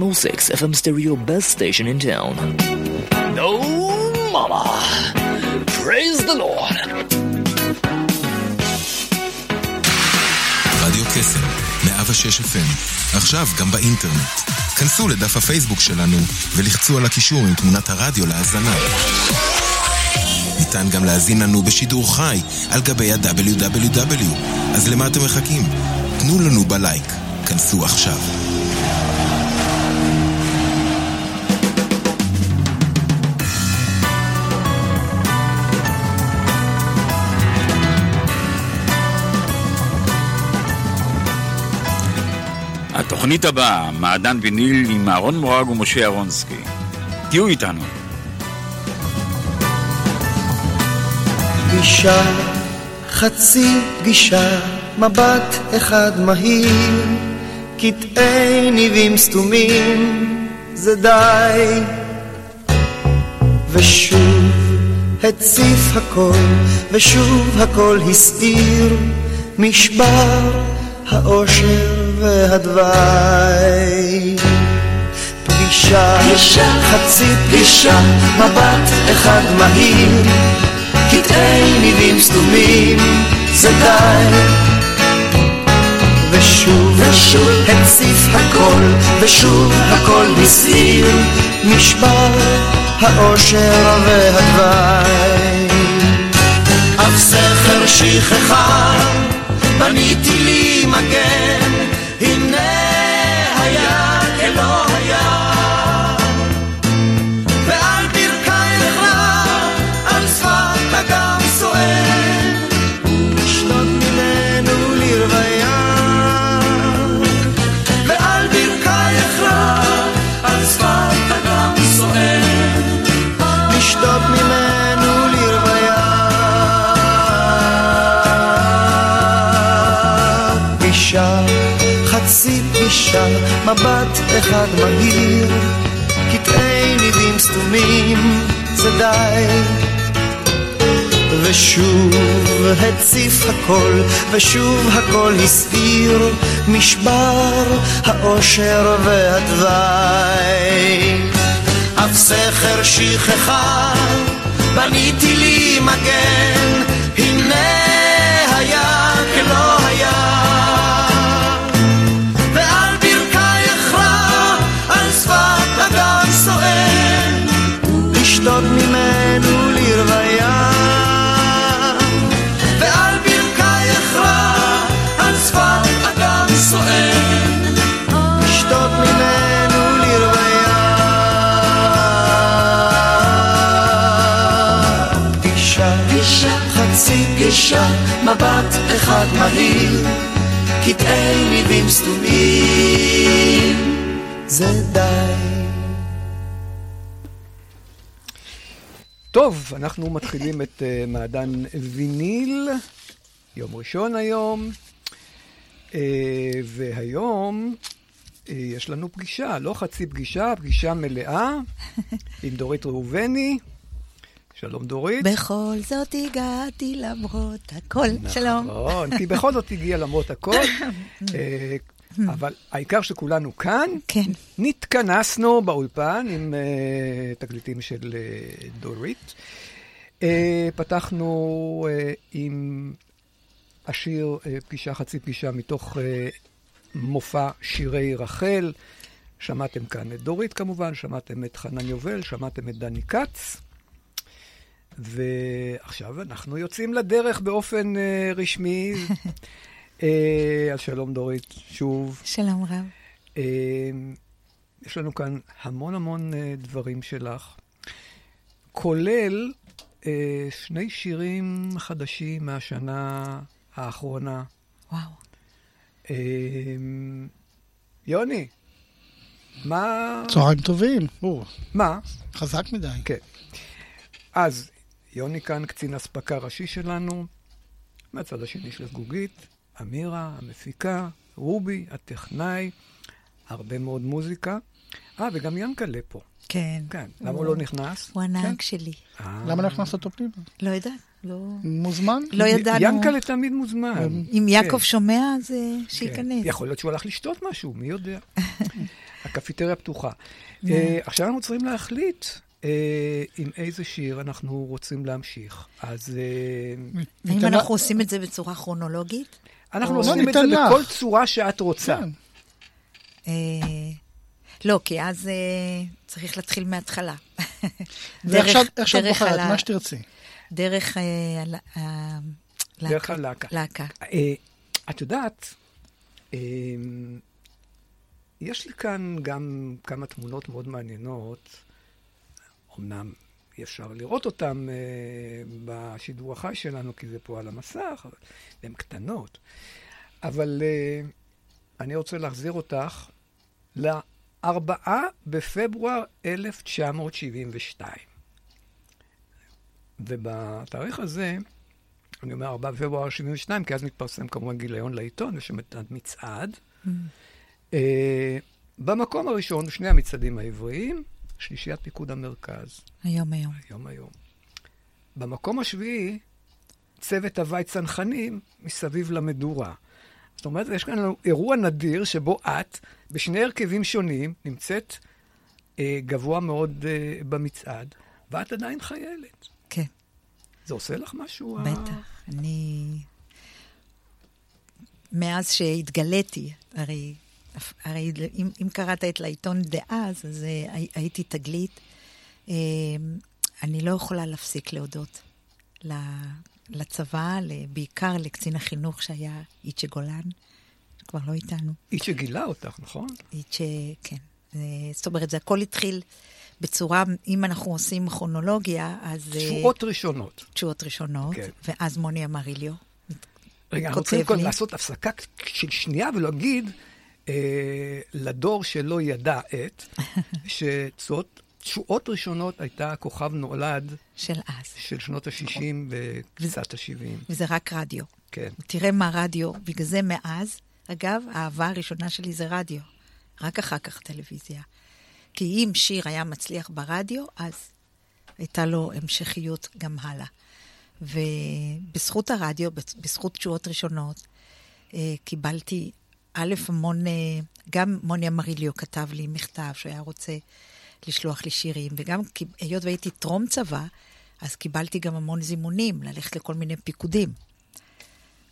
106 FM stereo best station in town. No mama. Praise the Lord. רדיו קסם, 106 FM, עכשיו גם באינטרנט. כנסו לדף הפייסבוק שלנו ולחצו על הקישור עם תמונת הרדיו להאזנה. ניתן גם להזין לנו בשידור חי על גבי ה-WW. אז למה אתם מחכים? תנו לנו בלייק. כנסו עכשיו. התוכנית הבאה, מעדן ויניל עם אהרון מורג ומשה אהרונסקי. תהיו איתנו. פגישה, חצי פגישה, מבט אחד מהיר, קטעי ניבים סתומים, זה די. ושוב הציף הכל, ושוב הכל הסעיר, משבר האושר והדווי. פגישה, חצי פגישה, מבט אחד מהיר, קטעי ניבים סתומים, זה די. ושוב, ושוב, הציף הכל, ושוב הכל הסעיר, נשבר האושר והדווי. אף סכר שכחה, בניתי לי מגן, אחד מהיר, קטעי ניבים סתומים, זה די. ושוב הציף הכל, ושוב הכל הסעיר, משבר האושר והדווי. אף סכר שכחה, בניתי לי מגן, הנה פגישה, מבט אחד מהיר, קטעי ניבים סתומים, זה די. טוב, אנחנו מתחילים את uh, מעדן ויניל, יום ראשון היום, uh, והיום uh, יש לנו פגישה, לא חצי פגישה, פגישה מלאה עם דורית ראובני. שלום דורית. בכל זאת הגעתי למרות הכל. שלום. נכון, כי בכל זאת הגיע למרות הכל. אה, אבל העיקר שכולנו כאן, כן. נתכנסנו באולפן עם uh, תקליטים של uh, דורית. Uh, פתחנו uh, עם השיר uh, פגישה חצי פגישה מתוך uh, מופע שירי רחל. שמעתם כאן את דורית כמובן, שמעתם את חנן יובל, שמעתם את דני כץ. ועכשיו אנחנו יוצאים לדרך באופן uh, רשמי. uh, אז שלום דורית, שוב. שלום רב. Uh, יש לנו כאן המון המון uh, דברים שלך, כולל uh, שני שירים חדשים מהשנה האחרונה. וואו. Uh, יוני, מה... צהריים טובים. או, מה? חזק מדי. כן. אז יוני כאן, קצין אספקה ראשי שלנו, מהצד השני של הזגוגית, אמירה, המפיקה, רובי, הטכנאי, הרבה מאוד מוזיקה. אה, וגם ינקלה פה. כן. כן. למה הוא לא נכנס? הוא הנהג כן. שלי. אה. למה לא הכנסת אותו פנימה? לא יודעת, לא... מוזמן? לא ידענו. ינקלה תמיד מוזמן. אם כן. יעקב שומע, אז אה, כן. שייכנס. יכול להיות שהוא הלך לשתות משהו, מי יודע. הקפיטריה פתוחה. אה, עכשיו אנחנו צריכים להחליט אה, עם איזה שיר אנחנו רוצים להמשיך. אז אה, האם אנחנו עושים את זה בצורה כרונולוגית? אנחנו עושים לא, את זה. בכל צורה שאת רוצה. כן. אה, לא, כי אז אה, צריך להתחיל מההתחלה. ועכשיו, איך שאת דרך בוחרת, מה שתרצי. דרך אה, דרך הלהקה. אה, את יודעת, אה, יש לי כאן גם כמה תמונות מאוד מעניינות. אמנם אי אפשר לראות אותן אה, בשידור החי שלנו, כי זה פה על המסך, אבל הן קטנות. אבל אה, אני רוצה להחזיר אותך ל-4 בפברואר 1972. ובתאריך הזה, אני אומר 4 בפברואר 72, כי אז מתפרסם כמובן גיליון לעיתון, יש שם את המצעד. אה, במקום הראשון, שני המצעדים העבריים, שלישיית פיקוד המרכז, היום היום. היום היום. במקום השביעי, צוות הווי צנחנים מסביב למדורה. זאת אומרת, יש כאן אירוע נדיר שבו את, בשני הרכבים שונים, נמצאת אה, גבוה מאוד אה, במצעד, ואת עדיין חיילת. כן, זה עושה לך משהו? ה- בטח. אני... מאז שהתגליתי, הרי, הרי אם, אם קראת את לעיתון דאז, אז אה, הי- הייתי תגלית. אה, אני לא יכולה להפסיק להודות לצבא, בעיקר לקצין החינוך שהיה איצ'ה גולן, שכבר לא איתנו. היא שגילה אותך, נכון? איצ'ה, כן. זה- זאת אומרת, זה הכל התחיל בצורה, אם אנחנו עושים כרונולוגיה, אז... אה, תשואות ראשונות. תשואות ראשונות, כן. ואז מוני אמריליו. רגע, אנחנו צריכים קודם. לעשות הפסקה של שנייה ולהגיד אה, לדור שלא ידע את, שתשואות תשואות ראשונות הייתה כוכב נולד של אז. של שנות ה-60 וקצת ה-70. וזה רק רדיו. כן. תראה מה רדיו, בגלל זה מאז, אגב, האהבה הראשונה שלי זה רדיו. רק אחר כך טלוויזיה. כי אם שיר היה מצליח ברדיו, אז הייתה לו המשכיות גם הלאה. ובזכות הרדיו, בזכות תשואות ראשונות, אה, קיבלתי, א', המון, אה, גם מוני אמריליו כתב לי מכתב שהוא היה רוצה לשלוח לי שירים, וגם היות והייתי טרום צבא, אז קיבלתי גם המון זימונים ללכת לכל מיני פיקודים.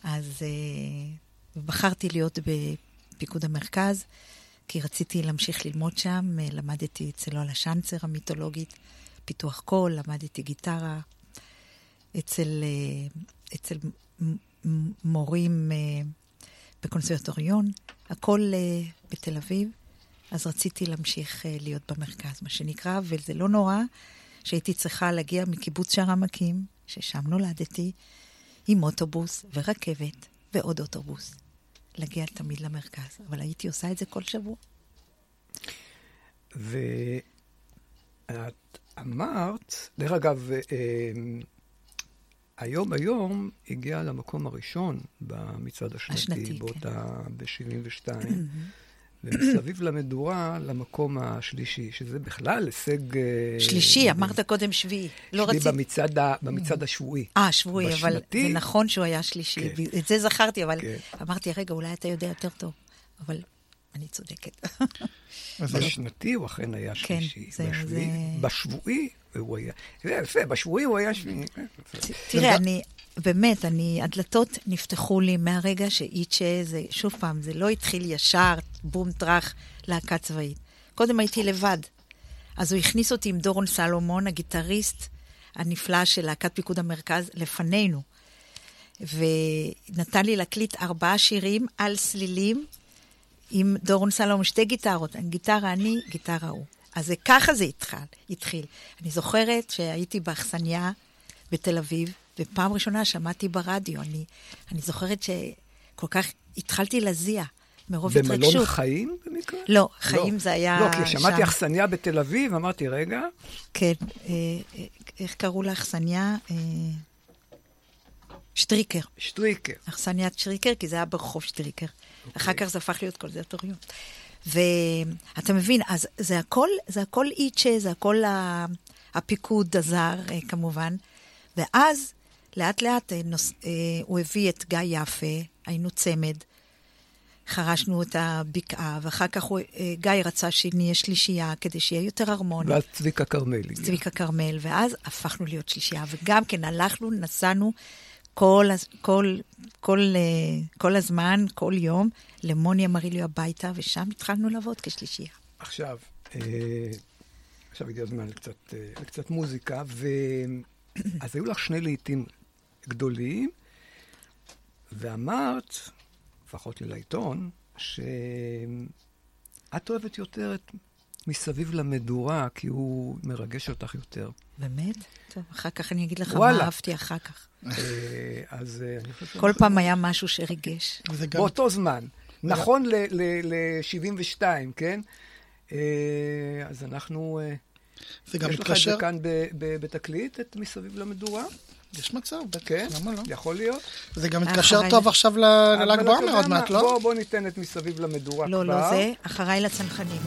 אז אה, בחרתי להיות בפיקוד המרכז, כי רציתי להמשיך ללמוד שם. אה, למדתי אצל לולה שנצר המיתולוגית, פיתוח קול, למדתי גיטרה אצל, אצל מורים בקונסרטוריון, הכל אה, בתל אביב. אז רציתי להמשיך אה, להיות במרכז, מה שנקרא, וזה לא נורא שהייתי צריכה להגיע מקיבוץ שער העמקים, ששם נולדתי, עם אוטובוס ורכבת ועוד אוטובוס. להגיע תמיד למרכז, אבל הייתי עושה את זה כל שבוע. ואת אמרת, דרך אגב, אה, היום היום הגיע למקום הראשון במצעד השנתי, השנתי, כן. באותה, ב-72, ומסביב למדורה למקום השלישי, שזה בכלל הישג... אה, שלישי, אמרת קודם שביעי. לא רציתי... במצעד, ה- במצעד השבועי. אה, שבועי, אבל זה נכון שהוא היה שלישי. כן. את זה זכרתי, אבל כן. אמרתי, רגע, אולי אתה יודע יותר טוב. אבל אני צודקת. אז בשנתי הוא אכן היה כן, שלישי. זה- בשביעי- זה- בשבועי הוא היה... זה יפה, בשבועי הוא היה שביעי. תראה, אני, באמת, אני, הדלתות נפתחו לי מהרגע שאיצ'ה, זה, שוב פעם, זה לא התחיל ישר, בום טראח, להקה צבאית. קודם הייתי לבד. אז הוא הכניס אותי עם דורון סלומון, הגיטריסט הנפלא של להקת פיקוד המרכז, לפנינו. ונתן לי להקליט ארבעה שירים על סלילים עם דורון סלומון, שתי גיטרות, גיטרה אני, גיטרה הוא. אז זה, ככה זה התחל, התחיל. אני זוכרת שהייתי באכסניה בתל אביב, ופעם ראשונה שמעתי ברדיו. אני, אני זוכרת שכל כך התחלתי להזיע מרוב התרגשות. במלון חיים במקרה? לא, חיים זה היה לא, כי שמעתי שם. אכסניה בתל אביב, אמרתי, רגע, כן, אה, אה, איך קראו לאכסניה? אה, שטריקר. שטריקר. אכסניית שטריקר, כי זה היה ברחוב שטריקר. Okay. אחר כך זה הפך להיות קונזרטוריון. ואתה מבין, אז זה הכל, זה הכל איצ'ה, זה הכל הפיקוד הזר, אה, כמובן. ואז, לאט לאט, אה, נוס, אה, הוא הביא את גיא יפה, היינו צמד. חרשנו את הבקעה, ואחר כך הוא, גיא רצה שנהיה שלישייה כדי שיהיה יותר הרמוני. ואז צביקה כרמלי. צביקה כרמל, ואז הפכנו להיות שלישייה, וגם כן הלכנו, נסענו כל, כל, כל, אה, כל הזמן, כל יום, למוני אמריליו הביתה, ושם התחלנו לעבוד כשלישייה. עכשיו, אה, עכשיו הגיע הזמן לקצת, אה, לקצת מוזיקה, ו... אז היו לך שני לעיתים גדולים, ואמרת, לפחות לי לעיתון, שאת אוהבת יותר את מסביב למדורה, כי הוא מרגש אותך יותר. באמת? טוב, אחר כך אני אגיד לך וואלה. מה אהבתי אחר כך. אה, אז אה, אני חושב... כל פעם היה משהו שריגש. באותו זמן. נכון ל-72, כן? אה, אז אנחנו... זה גם יש לך את מתקשר... זה כאן בתקליט, את מסביב למדורה? יש מצב, בטח, כן? למה לא? יכול להיות. זה גם. מתקשר טוב עכשיו ל- אבל לל"ג אתה בעומר עוד? מעט, לא? בוא, בוא ניתן את מסביב למדורה כבר. לא, לא זה, אחריי לצנחנים.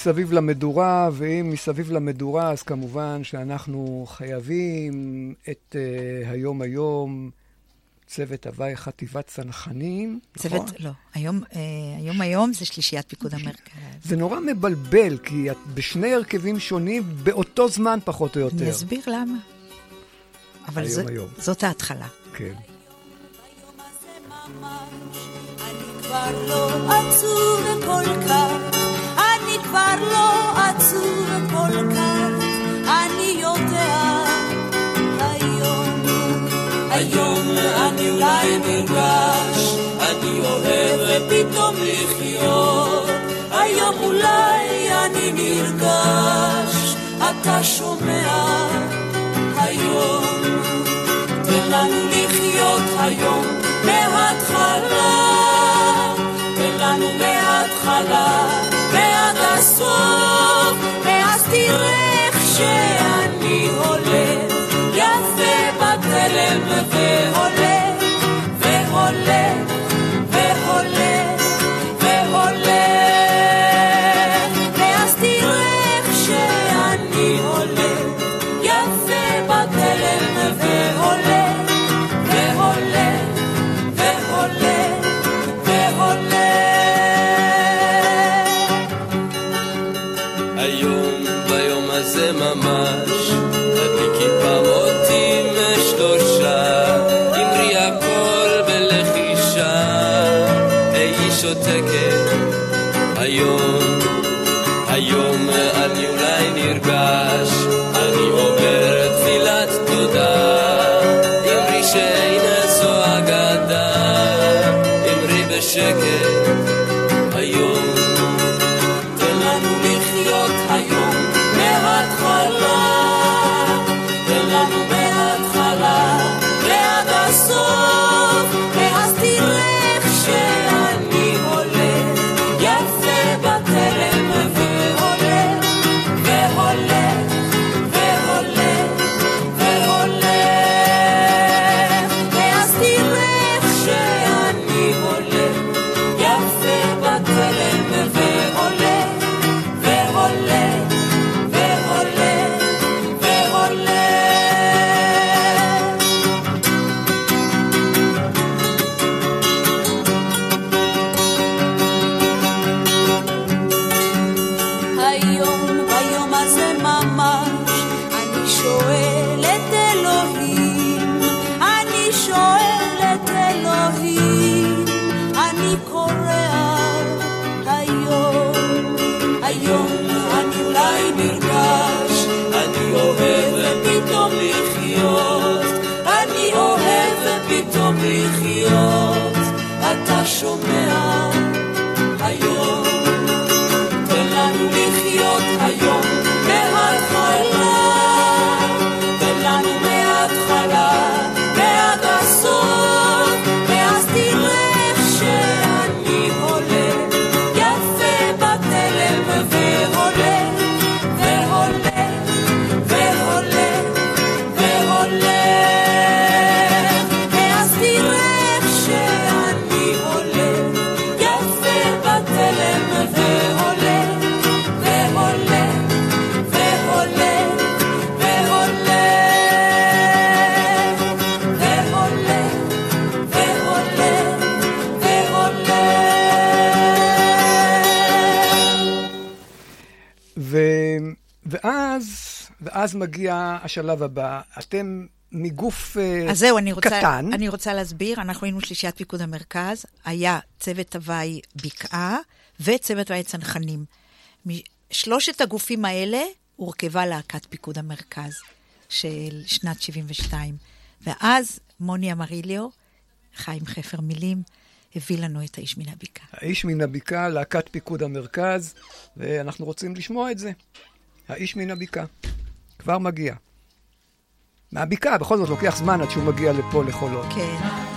מסביב למדורה, ואם מסביב למדורה, אז כמובן שאנחנו חייבים את uh, היום היום, צוות הוואי חטיבת צנחנים, נכון? צוות, לא, היום, אה, היום היום זה שלישיית פיקוד המרכז. זה נורא מבלבל, כי את בשני הרכבים שונים באותו זמן פחות או יותר. אני אסביר למה. אבל היום זה, היום. זאת ההתחלה. כן. אני כבר לא עצוב כל כך, כבר לא עצוב כל כך, אני יודע. היום, היום אני אולי נרגש, אני אוהב ופתאום לחיות, היום אולי אני נרגש, אתה שומע? היום. תן לנו לחיות היום מההתחלה, תן לנו מההתחלה ועד הסוף, ואז תראה איך שאני הולך, יפה בתלם והולך, והולך, אמרי ואז מגיע השלב הבא. אתם מגוף אה, אז זהו, אני רוצה, קטן. אני רוצה להסביר. אנחנו היינו שלישיית פיקוד המרכז, היה צוות הוואי בקעה וצוות הוואי צנחנים. משלושת הגופים האלה הורכבה להקת פיקוד המרכז של שנת 72. ואז מוני אמריליו, חיים חפר מילים, הביא לנו את האיש מן הבקעה. האיש מן הבקעה, להקת פיקוד המרכז, ואנחנו רוצים לשמוע את זה. האיש מן הבקעה. כבר מגיע. מהבקעה, בכל זאת לוקח זמן עד שהוא מגיע לפה לחולות. כן.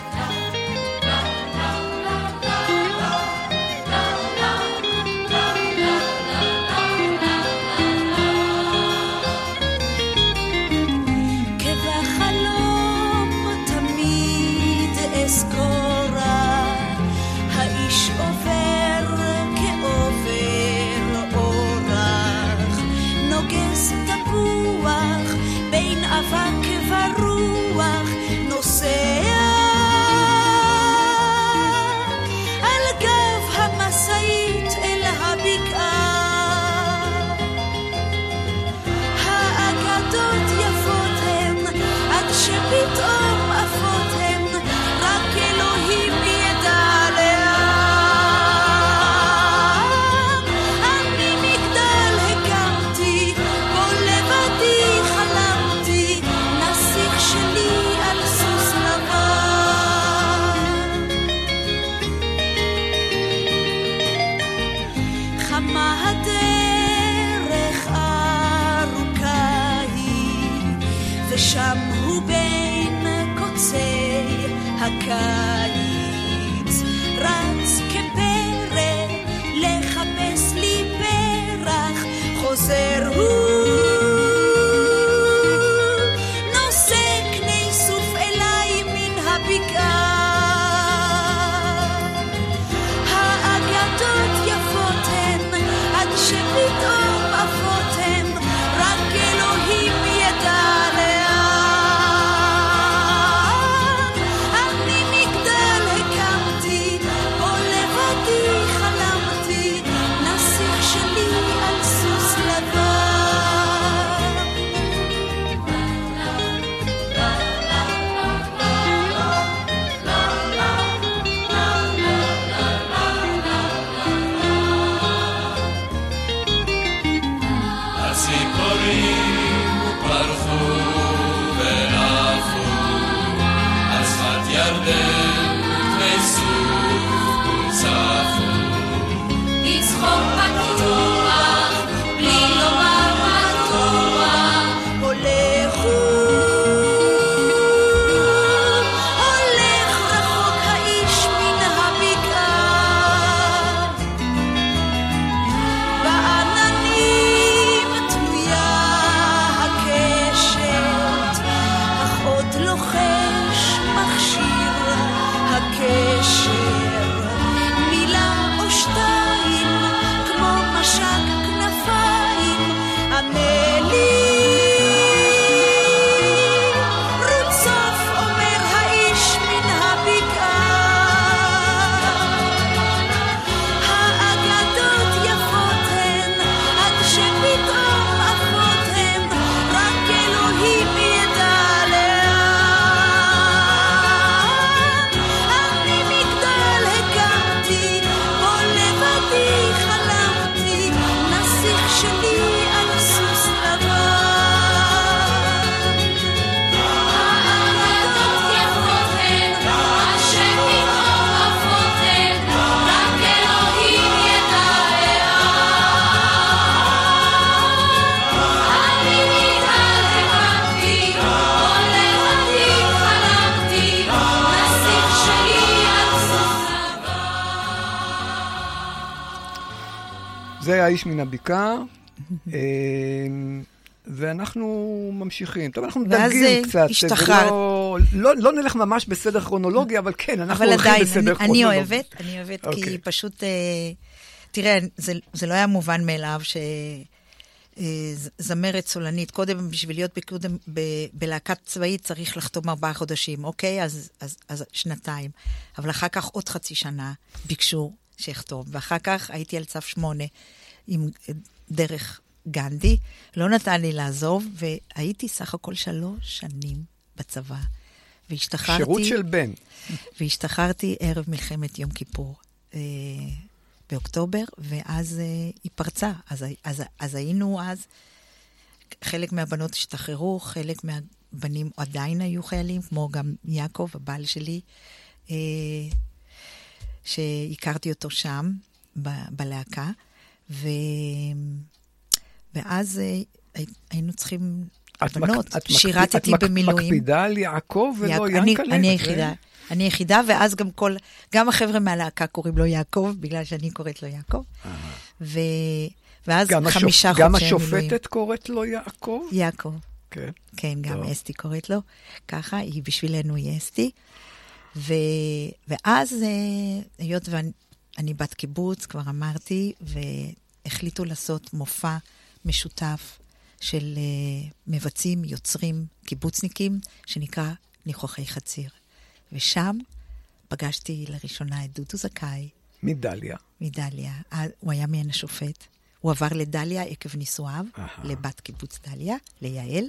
妈。הבקעה, אה, ואנחנו ממשיכים. טוב, אנחנו ואז, מדלגים קצת. השתחררת. ולא- לא לא נלך ממש בסדר כרונולוגי, אבל כן, אנחנו אבל הולכים עדיין, בסדר אני, כרונולוגי. אני אוהבת, אני אוהבת, כי אוקיי. פשוט, אה, תראה, זה, זה לא היה מובן מאליו ש... אה, זמרת סולנית, קודם בשביל להיות בקוד, ב, בלהקת צבאית צריך לחתום ארבעה חודשים, אוקיי? אז, אז, אז שנתיים. אבל אחר כך עוד חצי שנה ביקשו שאכתוב, ואחר כך הייתי על צו שמונה עם אה, דרך גנדי, לא נתן לי לעזוב, והייתי סך הכל שלוש שנים בצבא. והשתחררתי... שירות של בן. והשתחררתי ערב מלחמת יום כיפור אה, באוקטובר, ואז אה, היא פרצה. אז, אז, אז היינו אז, חלק מהבנות השתחררו, חלק מהבנים עדיין היו חיילים, כמו גם יעקב, הבעל שלי, אה, שהכרתי אותו שם, ב, בלהקה, ו, ואז אה, הי- היינו צריכים... את מק- את שירתתי את מק- במילואים. מקפידה על יעקב ולא יעק- ינקלה? אני, אני זה- היחידה. אני היחידה, ואז גם כל, גם החבר'ה מהלהקה קוראים לו יעקב, בגלל שאני קוראת לו יעקב. ו, ואז גם השופ- חמישה גם חודשי מילואים. השופטת קוראת לו יעקב? יעקב. כן. כן, גם טוב. אסתי קוראת לו. ככה, היא בשבילנו היא אסתי. ו, ואז, אה, היות ואני אני בת קיבוץ, כבר אמרתי, והחליטו לעשות מופע משותף של אה, מבצעים, יוצרים, קיבוצניקים, שנקרא ניחוחי חציר. ושם פגשתי לראשונה את דודו זכאי מדליה. מדליה. אה, הוא היה מעין השופט. הוא עבר לדליה עקב נישואיו. לבת קיבוץ דליה, ליעל.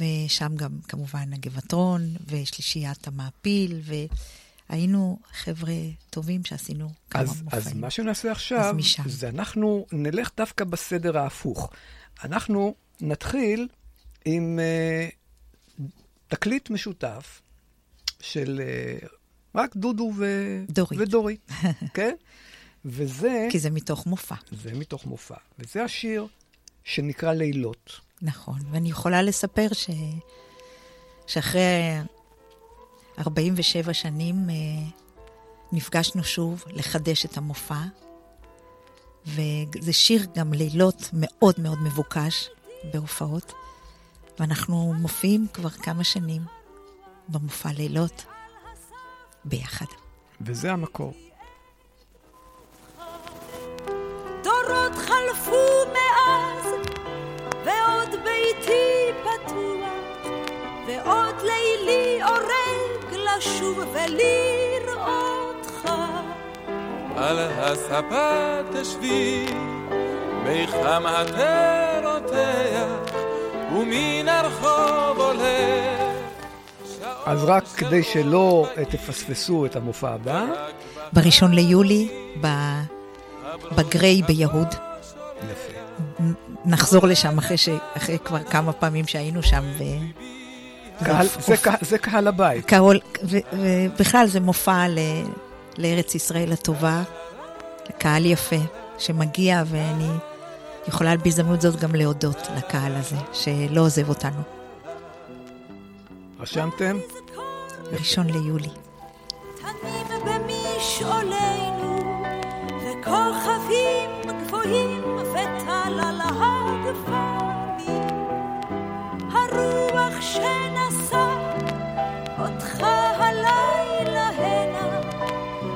ושם גם כמובן הגבעתרון, ושלישיית המעפיל, והיינו חבר'ה טובים שעשינו כמה אז, מופעים. אז מה שנעשה עכשיו. זה אנחנו נלך דווקא בסדר ההפוך. אנחנו נתחיל עם uh, תקליט משותף של uh, רק דודו ו... דורית. ודורית, כן? וזה... כי זה מתוך מופע. זה מתוך מופע. וזה השיר שנקרא לילות. נכון, ואני יכולה לספר ש... שאחרי 47 שנים אה, נפגשנו שוב לחדש את המופע, וזה שיר גם לילות מאוד מאוד מבוקש בהופעות, ואנחנו מופיעים כבר כמה שנים במופע לילות ביחד. וזה המקור. דורות חלפו מאז, ועוד ביתי פתוח, ועוד לילי אורג לשוב ולראותך. על הספה תשבי, מיחם התה רותח, ומן הרחוב עולה. אז רק כדי שלא אה, תפספסו את המופע הבא, בראשון ליולי, ב... בגריי ביהוד, יפה. נחזור לשם אחרי, ש... אחרי כבר כמה פעמים שהיינו שם. ו... קהל, זה, קה- זה קהל הבית. קהל, ו- ובכלל זה מופע ל... לארץ ישראל הטובה, לקהל יפה שמגיע, ואני יכולה בהזדמנות זאת גם להודות לקהל הזה, שלא עוזב אותנו. רשמתם? ראשון ליולי. וכוכבים גבוהים וטל על הגפנים. הרוח שנשא אותך הלילה הנה,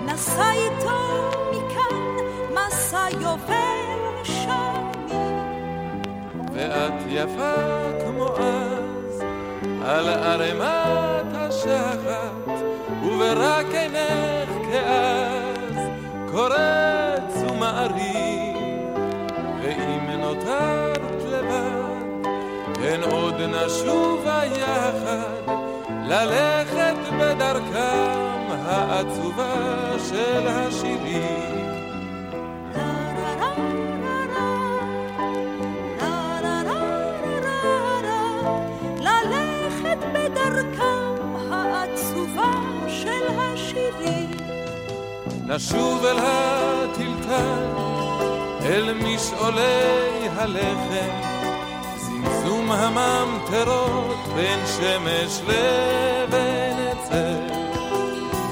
נשא איתו מכאן מסע יובל שנים. ואת יפה כמו אז, על ערימת השחת, וברק עינך כאז, קורץ הן עוד נשובה יחד, ללכת בדרכם העצובה של השירים. ללכת בדרכם העצובה של השירים. נשוב אל הטלטל, אל משעולי הלחם, זמזום הממטרות בין שמש לבין עצר.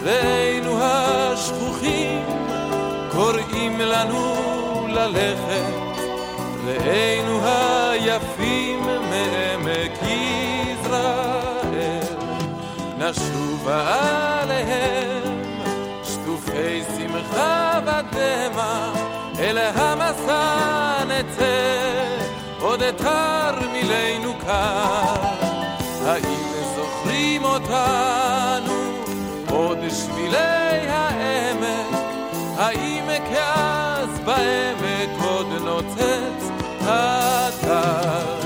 ראינו השכוחים קוראים לנו ללכת, ראינו היפים מעמק יזרעאל, נשובה עליהם שטופי שמחה ודמע, אל המסע נצא, עוד תרמילנו כאן. האם זוכרים אותנו, עוד שבילי העמק, האם כאז בעמק עוד נוצץ הטל?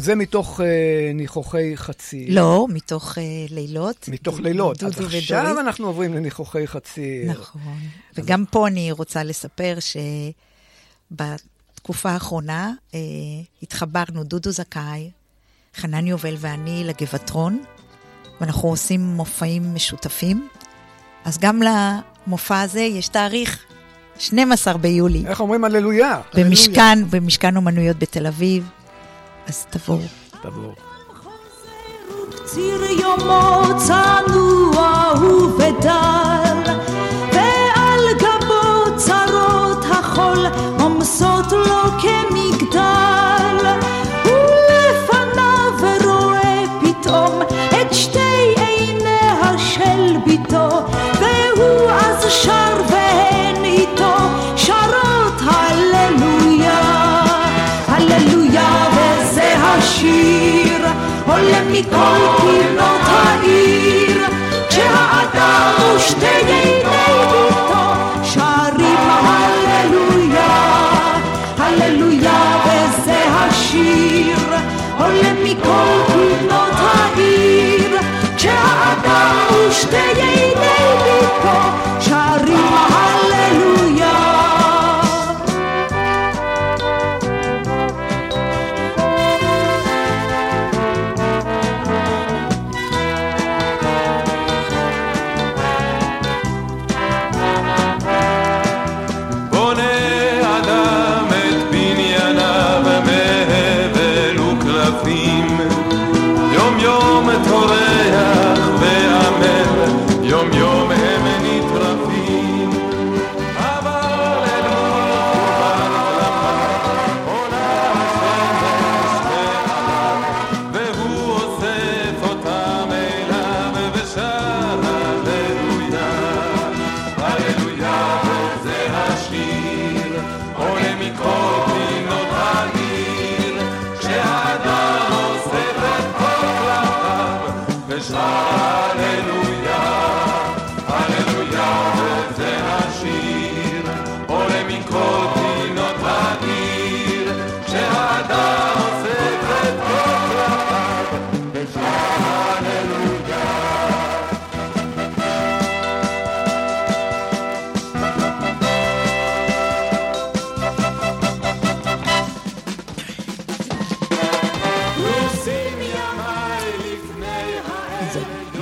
זה מתוך אה, ניחוחי חצי. לא, מתוך אה, לילות. מתוך לילות. אז עכשיו ודורית. אנחנו עוברים לניחוחי חצי. נכון. וגם פה אני רוצה לספר שבתקופה האחרונה אה, התחברנו, דודו זכאי, חנן יובל ואני, לגבעתרון, ואנחנו עושים מופעים משותפים. אז גם למופע הזה יש תאריך, 12 ביולי, איך אומרים הללויה? במשכן, במשכן אומנויות בתל אביב. אז תבואו. תבואו. ציר יומו צנוע עולה מכל פינות העיר כשהאדם ושתי עיני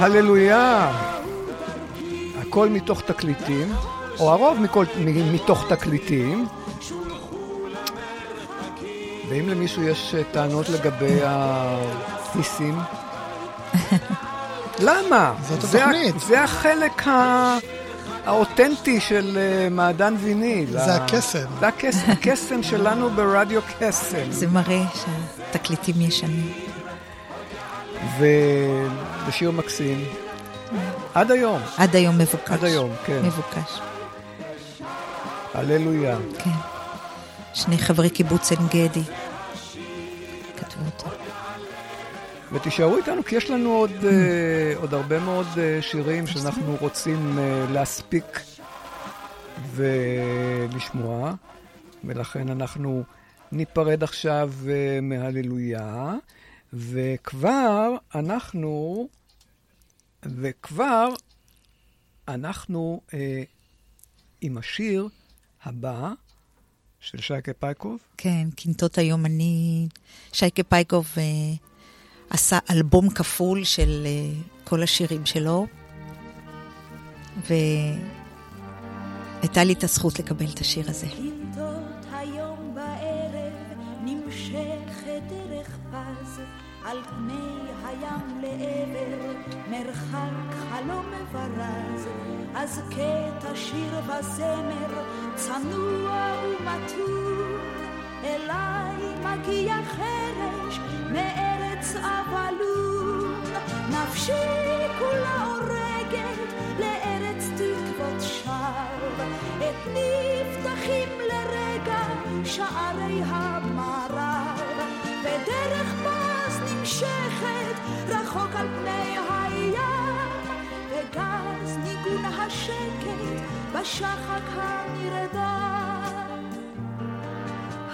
הללויה. הכל מתוך תקליטים, או הרוב מכל, מתוך תקליטים. ואם למישהו יש אה, טענות לגבי הניסים, למה? זאת התוכנית. זה החלק ה... האותנטי של אה, מעדן ויניל. זה הקסם. זה הקסם, הקסם שלנו ברדיו קסם. זה מראה שהתקליטים ישנים. ושיר מקסים. עד היום, עד היום מבוקש. עד היום, כן. מבוקש, הללויה. כן. שני חברי קיבוץ עין גדי כתבו אותו. ותישארו איתנו, כי יש לנו עוד, אה, עוד הרבה מאוד אה, שירים שאנחנו רוצים אה, להספיק ולשמוע, ולכן אנחנו ניפרד עכשיו אה, מהללויה, וכבר אנחנו, וכבר אנחנו אה, עם השיר הבא של שייקה פייקוב. כן, קינטות היום אני... שייקה פייקוב אה, עשה אלבום כפול של אה, כל השירים שלו, והייתה לי את הזכות לקבל את השיר הזה. על פני הים לעבר מרחק חלום מברז אז קטע שיר וזמר צנוע ומתון אליי מגיע חרש מארץ אבלון. נפשי כולה הורגת לארץ תקוות שווא. את נפתחים לרגע שערי המערב נמשכת רחוק על פני הים וגז ניגון השקט בשחק הנרדם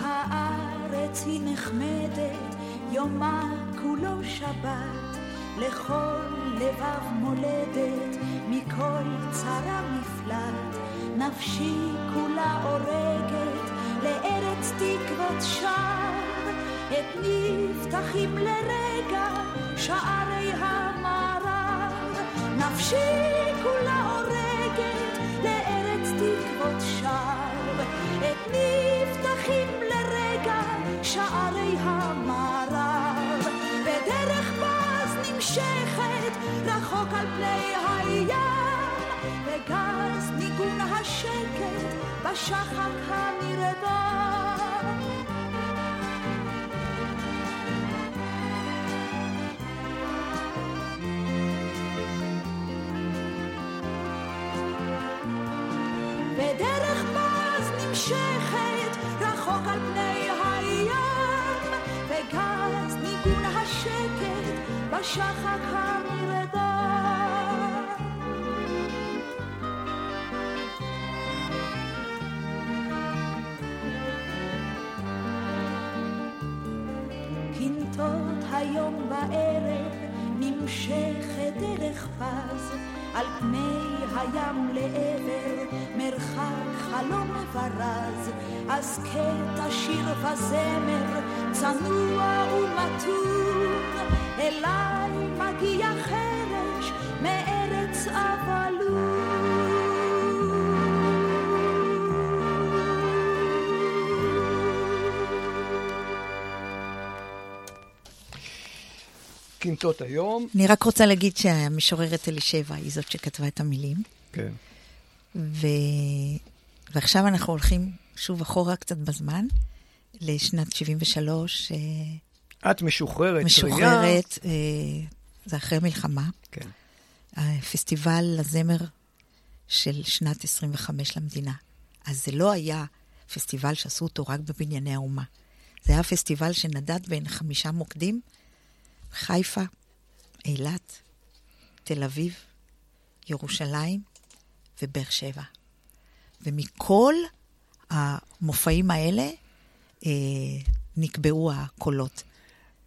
הארץ היא נחמדת, יומה כולו שבת, לכל לבב מולדת, מכל צרה מפלט. נפשי כולה אורגת, לארץ תקוות שווא, את נפתחים לרגע שערי המערב. נפשי כולה אורגת, לארץ תקוות שווא, את נפתחים לרגע שערי המערב, ודרך פז נמשכת רחוק על פני הים, וגז ניגון השקט בשחק הנרדם. וגז ניגון השקט בשחק הנרדם קינטות היום בערב נמשכת דרך פז על פני הים לעבר מרחק חלום מברז אז קטע שיר וזמר צנוע ומתון אליי מגיע חרש מארץ קינטות היום. אני רק רוצה להגיד שהמשוררת אלישבע היא זאת שכתבה את המילים. כן. ו... ועכשיו אנחנו הולכים שוב אחורה קצת בזמן, לשנת 73, אה, את משוחררת. משוחררת, אה, זה אחרי מלחמה. כן. הפסטיבל הזמר של שנת 25 למדינה. אז זה לא היה פסטיבל שעשו אותו רק בבנייני האומה. זה היה פסטיבל שנדד בין חמישה מוקדים, חיפה, אילת, תל אביב, ירושלים ובאר שבע. ומכל המופעים האלה אה, נקבעו הקולות.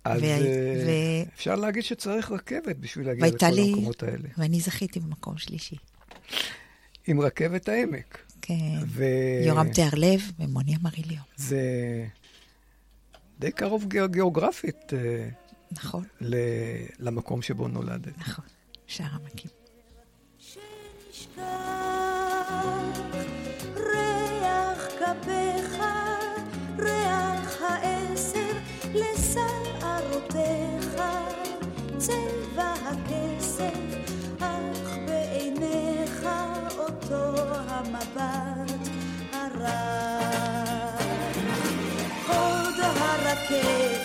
אז וה- אה, ו- אפשר להגיד שצריך רכבת בשביל להגיע לכל לי, המקומות האלה. ואני זכיתי במקום שלישי. עם רכבת העמק. כן. ו... יורם תיארלב ומוני אמריליו. זה די קרוב גיאו- גיאוגרפית אה, נכון. ל- למקום שבו נולדת. נכון. שער עמקים. ריח כפיך, ריח העשר לשערותיך, צבע הכסף, אך בעיניך אותו המבט הרע. עוד הרכבת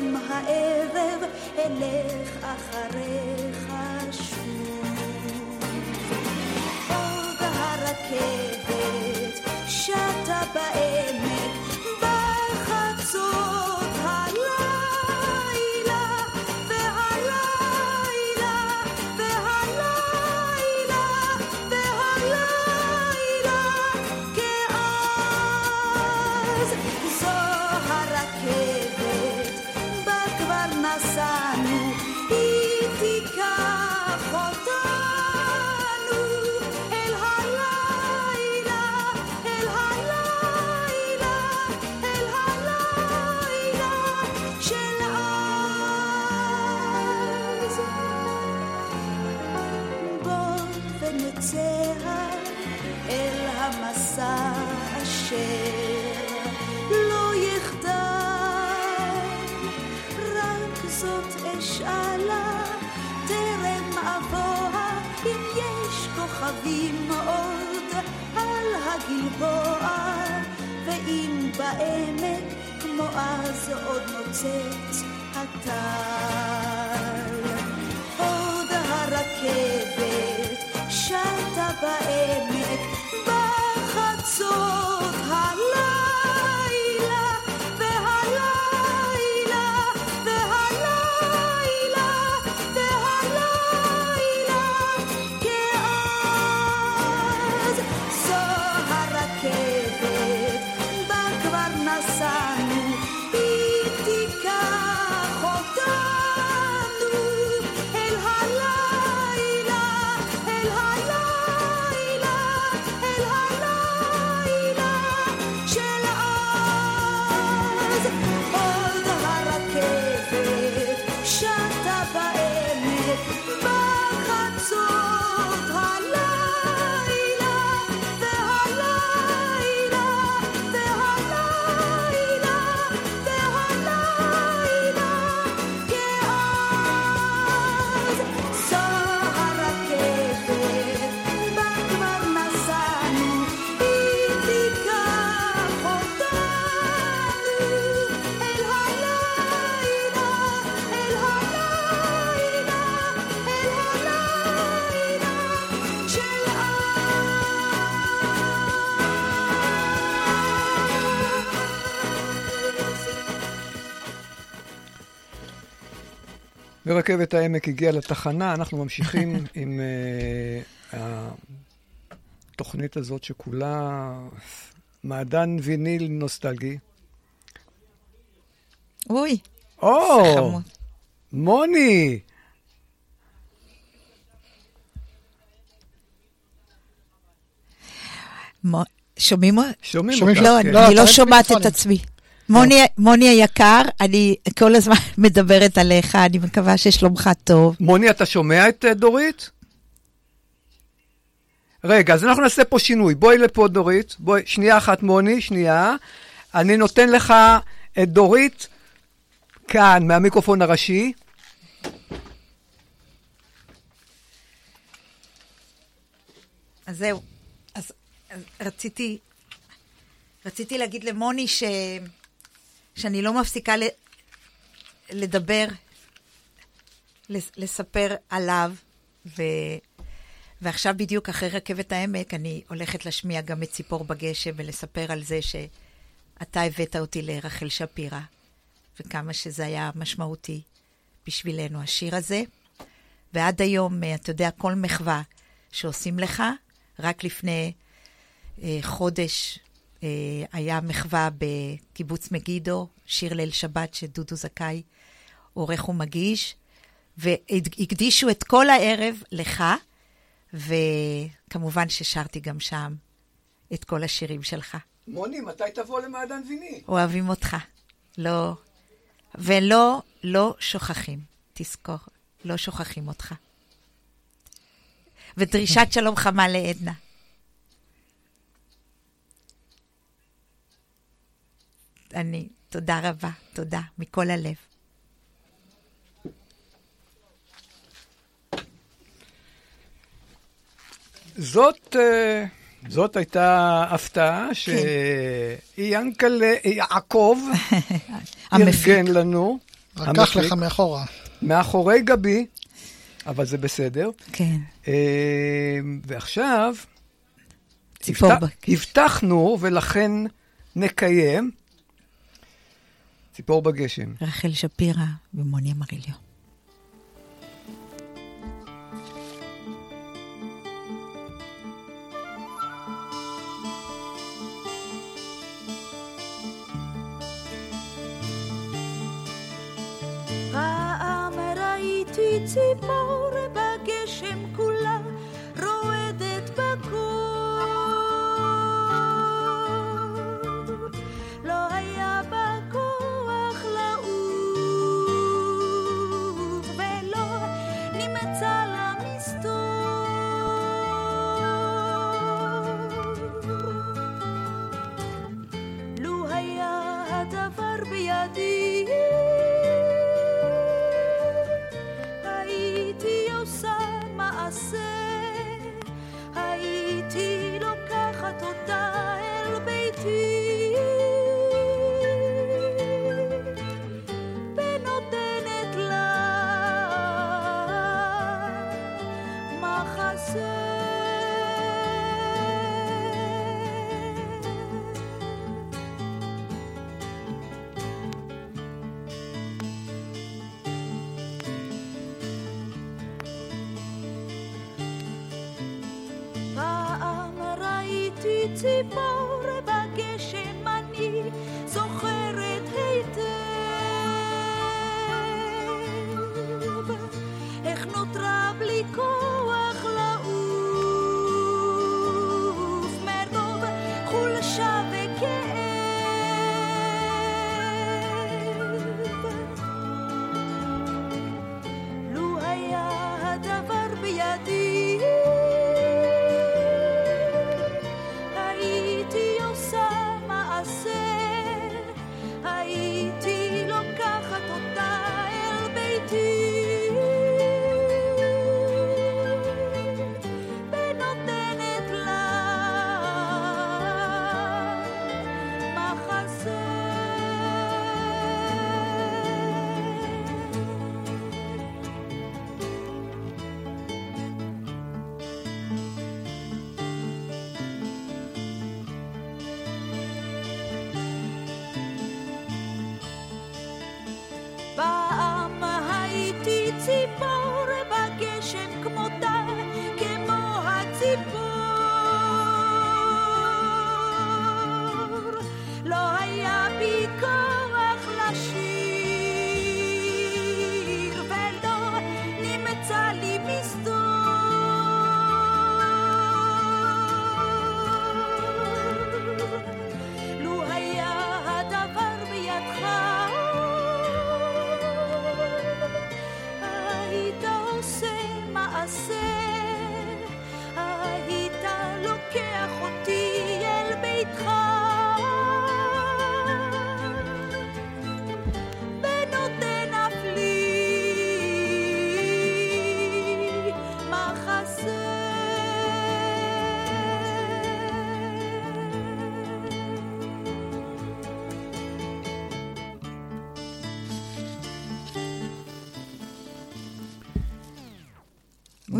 וגם הערב אלך אחריך שוב. עוד הרכבת שטה בעמק אשר לא יחדל. רק זאת אשאלה טרם אבוה אם יש כוכבים עוד על הגלבוע. ואם בעמק כמו אז עוד נוצץ הטל. עוד הרכבת שטה בעמק בחצות ורכבת העמק הגיעה לתחנה, אנחנו ממשיכים עם uh, התוכנית הזאת שכולה מעדן ויניל נוסטלגי. אוי, או, חמוד. מוני! מו- שומעים? שומעים שומעים אותך, לא, כן. אני לא, שומעת את. עצמי. מוני, מוני היקר, אני כל הזמן מדברת עליך, אני מקווה ששלומך טוב. מוני, אתה שומע את אה, דורית? רגע, אז אנחנו נעשה פה שינוי. בואי לפה, דורית. בואי, שנייה אחת, מוני, שנייה. אני נותן לך את דורית כאן, מהמיקרופון הראשי. אז זהו. אז, אז רציתי, רציתי להגיד למוני ש, שאני לא מפסיקה לדבר, לס, לספר עליו, ו, ועכשיו בדיוק אחרי רכבת העמק אני הולכת להשמיע גם את ציפור בגשם ולספר על זה שאתה הבאת אותי לרחל שפירא, וכמה שזה היה משמעותי בשבילנו, השיר הזה. ועד היום, אה, אתה יודע, כל מחווה שעושים לך, רק לפני אה, חודש היה מחווה בקיבוץ מגידו, שיר ליל שבת שדודו זכאי עורך ומגיש, והקדישו את כל הערב לך, וכמובן ששרתי גם שם את כל השירים שלך. מוני, מתי תבוא למעדן ויני? אוהבים אותך. לא, ולא, לא שוכחים. תזכור, לא שוכחים אותך. ודרישת שלום חמה לעדנה. אני, תודה רבה, תודה, מכל הלב. זאת, אה, זאת הייתה הפתעה שיענקלה יעקב המפיק. ארגן לנו. לקח המפיק. לך מאחורה. מאחורי גבי, אבל זה בסדר. כן. אה, ועכשיו, ציפור. הבטחנו ולכן נקיים. ציפור בגשם. רחל שפירא ומוני אמריליו. פעם ראיתי ציפור בגשם ראיתי ציפור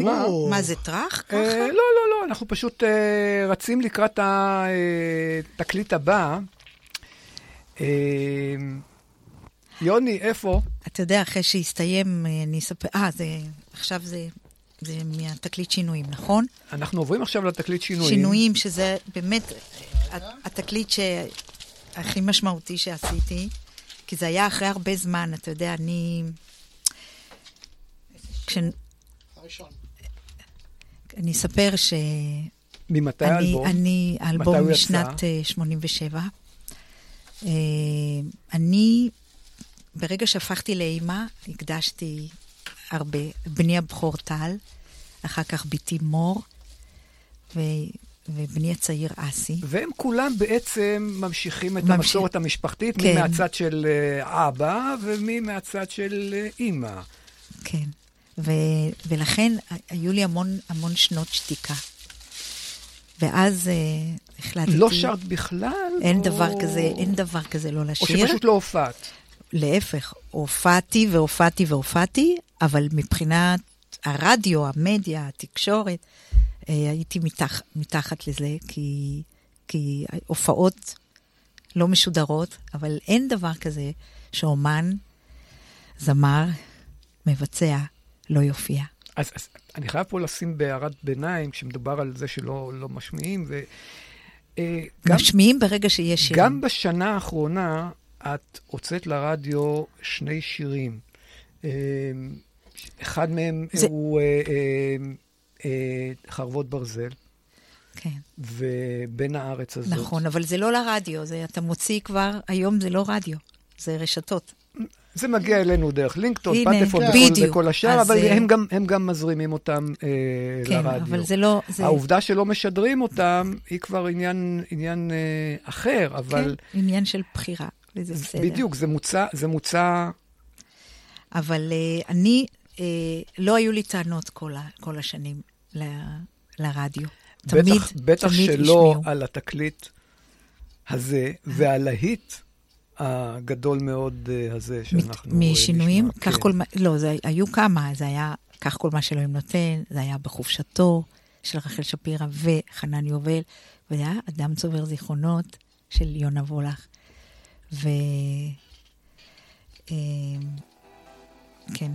מה? מה זה טראח? ככה? אה, לא, לא, לא, אנחנו פשוט אה, רצים לקראת התקליט הבא. אה, יוני, איפה? אתה יודע, אחרי שיסתיים, אה, אני אספר... אה, זה... עכשיו זה... זה מהתקליט שינויים, נכון? אנחנו עוברים עכשיו לתקליט שינויים. שינויים, שזה באמת התקליט שהכי משמעותי שעשיתי, כי זה היה אחרי הרבה זמן, אתה יודע, אני... כש... הראשון. אני אספר ש... ממתי האלבום? אני, האלבום משנת יצא? אה, 87. אה, אני, ברגע שהפכתי לאימא, הקדשתי הרבה. בני הבכור טל, אחר כך בתי מור, ו, ובני הצעיר אסי. והם כולם בעצם ממשיכים את ממשיך- המסורת המשפחתית, מי כן. מהצד של אה, אבא ומי מהצד של אימא. כן. ו, ולכן היו לי המון, המון שנות שתיקה. ואז אה, החלטתי... לא שרת בכלל? אין או- דבר כזה, אין דבר כזה לא או לשיר. שפשוט לא הופעת? להפך, הופעתי והופעתי והופעתי, אבל מבחינת הרדיו, המדיה, התקשורת, אה, הייתי מתח, מתחת לזה, כי, כי הופעות לא משודרות, אבל אין דבר כזה שאומן, זמר, מבצע, לא יופיע. אז, אז אני חייב פה לשים בהערת ביניים, כשמדובר על זה שלא לא משמיעים, ו... אה, גם, משמיעים ברגע שיש שירים. גם בשנה האחרונה את הוצאת לרדיו שני שירים. אה, אחד מהם זה- הוא אה, אה, אה, חרבות ברזל, כן, ובין הארץ הזאת. נכון, אבל זה לא לרדיו, זה אתה מוציא כבר, היום זה לא רדיו, זה רשתות. זה מגיע אלינו דרך לינקטון, פטפון. וכל, השאר, אבל אה, הם גם, הם גם מזרימים אותם אה, כן, לרדיו. אבל זה לא... זה... העובדה שלא משדרים אותם היא כבר עניין, עניין אה, אחר, אבל כן, עניין של בחירה, וזה בסדר. בדיוק, זה מוצע, זה מוצע, אבל uh, אני, uh, לא היו לי טענות כל, ה, כל השנים ל, לרדיו. תמיד, בטח, בטח תמיד שלא השמיעו. על התקליט הזה, והלהיט הגדול מאוד אה, הזה שאנחנו אה, משינויים, נשמע. כך כן. כל מה, לא, זה, היו כמה, זה היה כך כל מה שאלוהים נותן, זה היה בחופשתו של רחל שפירא וחנן יובל, וזה היה אדם צובר זיכרונות של יונה וולך. ו... אה, כן,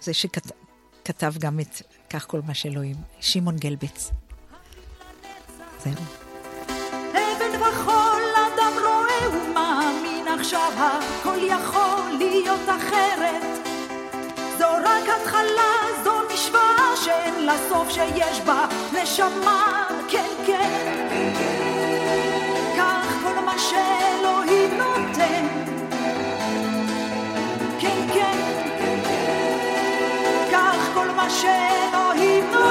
זה שכתב גם את כך כל מה שאלוהים, שמעון גלבץ. זהו. עכשיו הכל יכול להיות אחרת. זו רק התחלה, זו משוואה שאין לה סוף שיש בה נשמה, כן כן. כך כל מה שאלוהים נותן. כן כן. כך כל מה שאלוהים נותן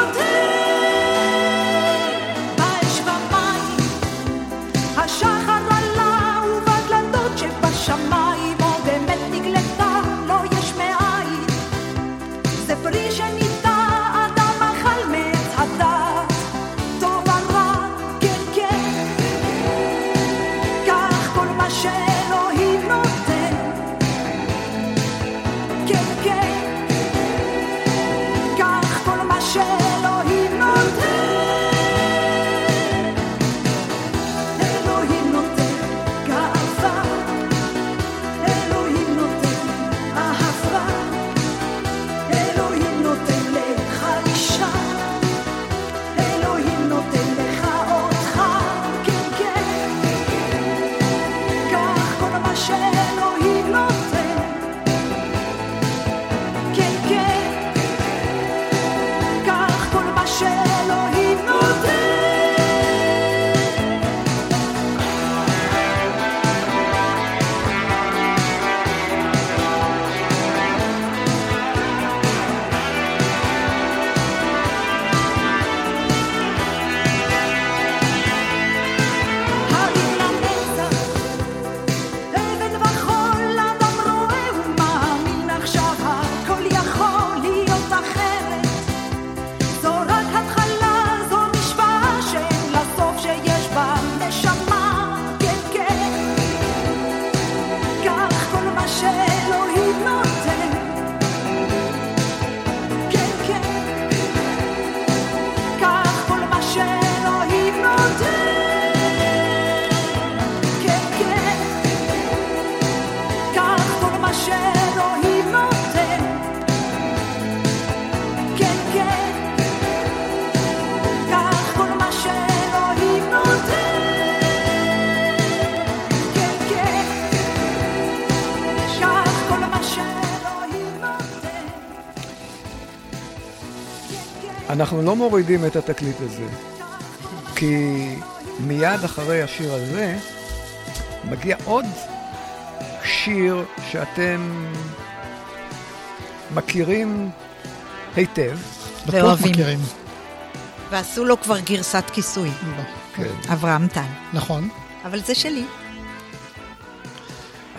אנחנו לא מורידים את התקליט הזה, כי מיד אחרי השיר הזה מגיע עוד שיר שאתם מכירים היטב. ואוהבים. מכירים. ועשו לו כבר גרסת כיסוי, כן. אברהם טל. נכון. אבל זה שלי.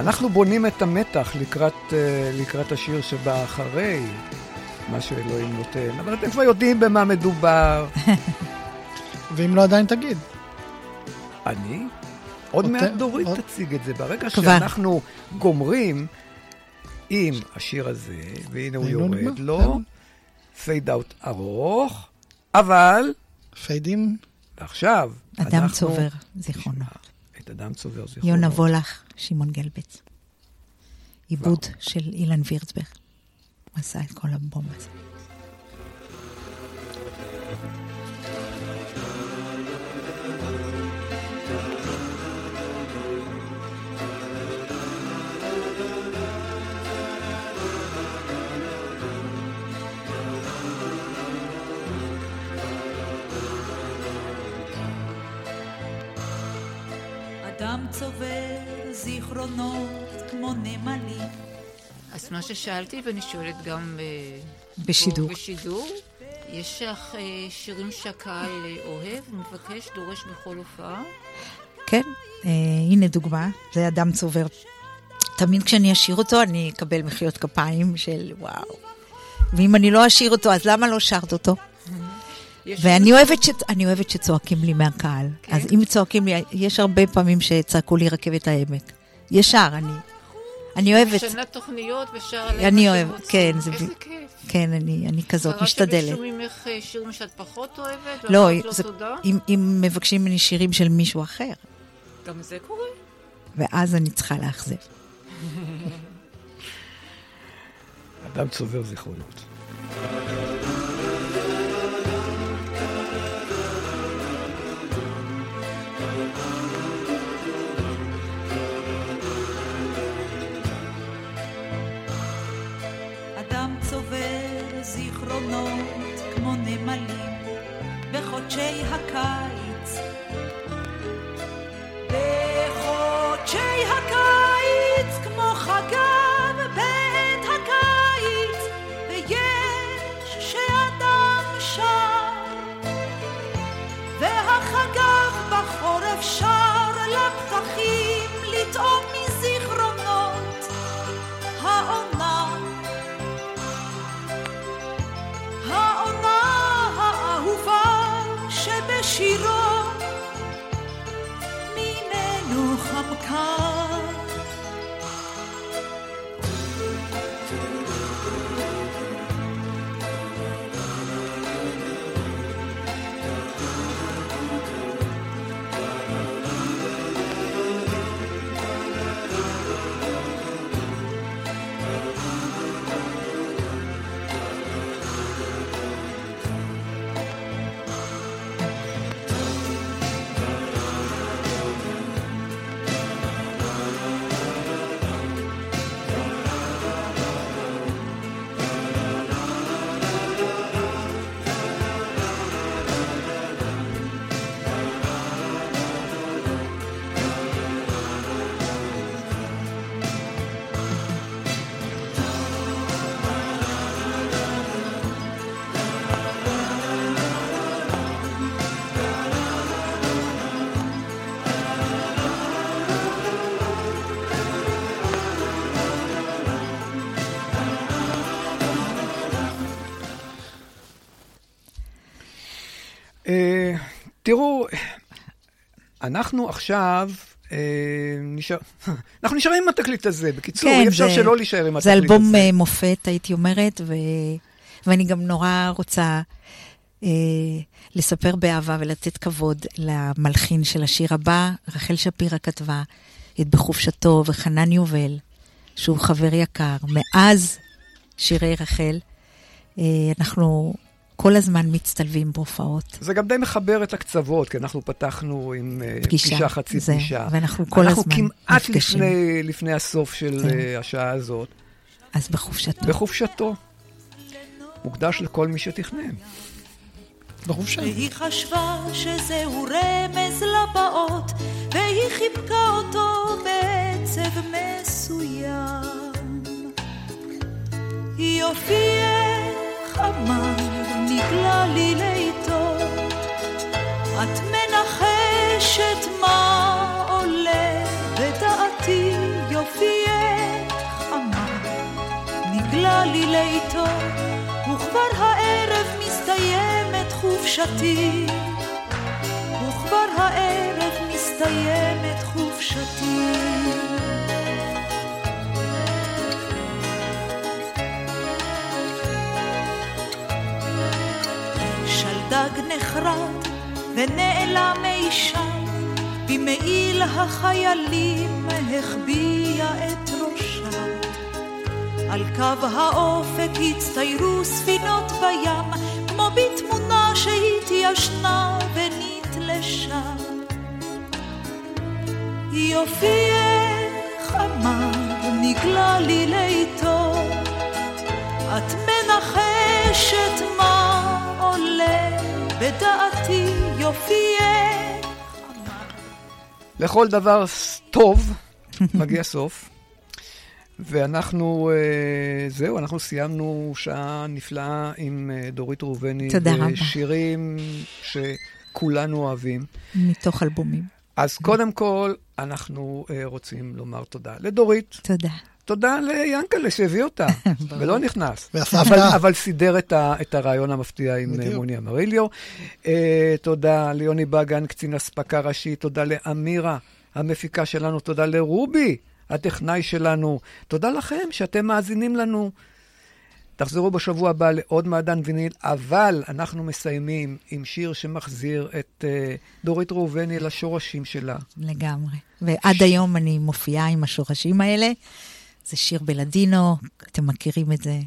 אנחנו בונים את המתח לקראת, אה, לקראת השיר שבא אחרי מה שאלוהים נותן, אבל אתם כבר יודעים במה מדובר. ואם לא עדיין תגיד. אני? עוד מעט דורית עוד- תציג את זה. ברגע כבר. שאנחנו גומרים עם השיר הזה, והנה הוא יורד נגמר, לו, fade out ארוך, אבל פיידים, עכשיו אדם אנחנו צובר, זיכרונו. נשמע את אדם צובר זיכרונו. יונה וולך, שמעון גלבץ. עיבוד של אילן וירצברג. הוא עשה את כל הבום הזה. אדם צובר זיכרונות כמו נמלים. אז מה ששאלתי, ואני שואלת גם אה, בשידור. בשידור, יש לך אה, שירים שהקהל אה, אוהב, מבקש, דורש בכל הופעה? כן, אה, הנה דוגמה, זה אדם צובר. תמיד כשאני אשיר אותו, אני אקבל מחיאות כפיים של וואו. ואם אני לא אשיר אותו, אז למה לא שרת אותו? ואני אוהבת, ש... אוהבת שצועקים לי מהקהל. כן? אז אם צועקים לי, יש הרבה פעמים שצעקו לי רכבת העמק. ישר, אני, אני אוהבת. שנה תוכניות ושרה עליהם אני אוהבת. כן, זה איזה כיף. כן, אני, אני כזאת, משתדלת. שביקשו ממך אה, שירים שאת פחות אוהבת? לא, זה, תודה? אם, אם מבקשים ממני שירים של מישהו אחר, גם זה קורה? ואז אני צריכה לאכזב. אדם צובר זיכרונות. כמו נמלים בחודשי הקיץ. בחודשי הקיץ כמו חגב בעת הקיץ ויש שאדם שר והחגב בחורף שר לפתחים לטעום מזיכרונות come. תראו, אנחנו עכשיו אה, נשאר... אנחנו נשארים עם התקליט הזה. בקיצור, אי אפשר זה- שלא להישאר עם זה התקליט אלבום הזה. אה, מופת, הייתי אומרת, ו... ואני גם נורא רוצה אה, לספר באהבה ולתת כבוד למלחין של השיר הבא. רחל שפירא כתבה את בחופשתו, וחנן יובל, שהוא חבר יקר. מאז שירי רחל, אה, אנחנו כל הזמן מצטלבים בהופעות. זה גם די מחבר את הקצוות, כי אנחנו פתחנו עם אה, פגישה, פגישה חצי זה, פגישה. ואנחנו כל אנחנו הזמן כמעט נפגשים. לפני, לפני הסוף של כן. אה, השעה הזאת. אז בחופשתו. בחופשתו. מוקדש לכל מי שתכנן. בחופשה. והיא חשבה שזהו רמז לבאות, והיא חיבקה אותו בעצב מסוים. יופייך אמר, נגלה לי לאיתו, את מנחשת מה עולה בדעתי, יופייך אמר, נגלה לי לאיתו, וכבר הערב מסתיימת חופשתי, וכבר הערב מסתיימת חופשתי. שלדג נחרד ונעלם אי שם, במעיל החיילים החביע את ראשה. על קו האופק הצטיירו ספינות בים, כמו בתמונה שהתיישנה ונתלשה. יופייך אמר, נגלה לי לאיתו, את מנחשת בדעתי, יופייך. לכל דבר טוב מגיע סוף. ואנחנו, אה, זהו, אנחנו סיימנו שעה נפלאה עם אה, דורית ראובני. תודה רבה. ושירים שכולנו אוהבים. מתוך אלבומים. אז קודם כל, אנחנו אה, רוצים לומר תודה לדורית. תודה. תודה ליאנקלה שהביא אותה, ולא נכנס. אבל. אבל סידר את, ה, את הרעיון המפתיע עם בדיוק. אה, מוני אמריליו. אה, תודה ליוני בגן, קצין אספקה ראשי, תודה לאמירה, המפיקה שלנו, תודה לרובי, הטכנאי שלנו. תודה לכם שאתם מאזינים לנו. תחזרו בשבוע הבא לעוד מעדן ויניל, אבל אנחנו מסיימים עם שיר שמחזיר את אה, דורית ראובני לשורשים שלה. לגמרי. ועד היום אני מופיעה עם השורשים האלה. זה שיר בלדינו, אתם מכירים את זה,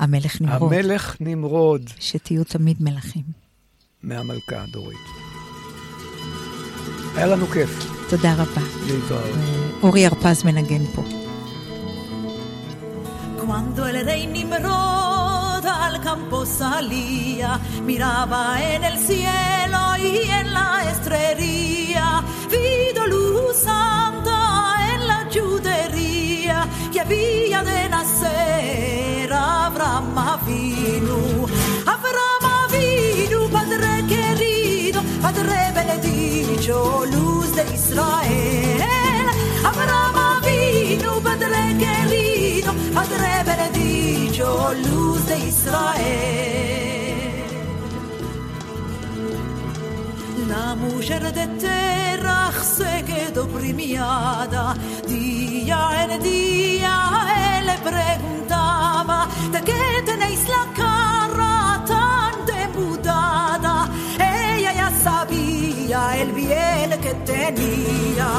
המלך נמרוד. המלך נמרוד. שתהיו תמיד מלכים. מהמלכה דורית. היה לנו כיף. תודה רבה. להתראות. אורי הרפז מנגן פה. Cuando el rey Nimrod al campo salía, miraba en el cielo y en la estrella, había de nacer Abraham Avinu. Abraham Avinu, Padre querido, Padre benedicho, luz de Israel. Abraham Avinu, Padre querido, Padre benedicho, luz de Israel. La mujer de Terach se quedó premiada, día en día él le preguntaba, ¿de qué tenéis la cara tan demudada? Ella ya sabía el bien que tenía.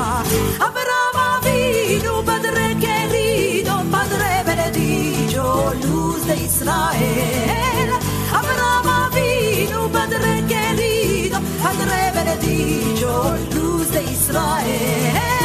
Abraham vino, Padre querido, Padre benedicho, luz de Israel. Abraham vino, Padre querido, benedicho, luz de Israel.